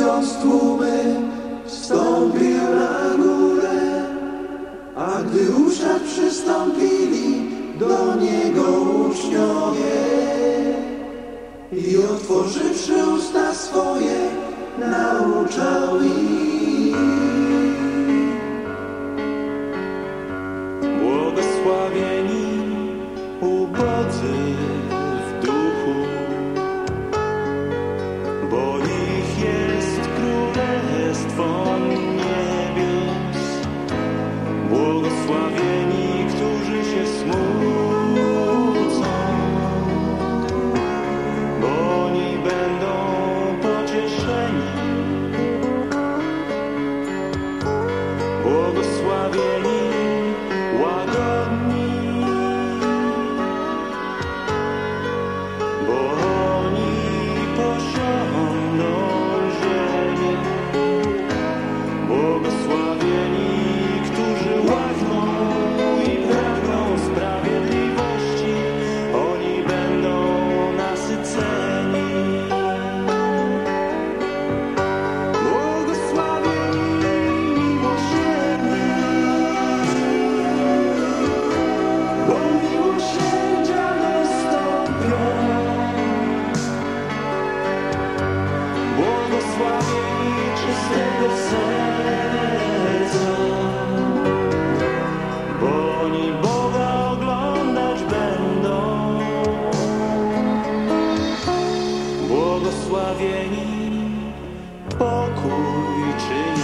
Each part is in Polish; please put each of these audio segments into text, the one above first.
widząc tłumy, wstąpił na górę. A gdy uszczać przystąpili do niego uczniowie i otworzywszy usta swoje, nauczał ich. Błogosławieni ubodzy królestwo niebios. Błogosławieni, Błogosławieni pokój czynią.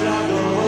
shadow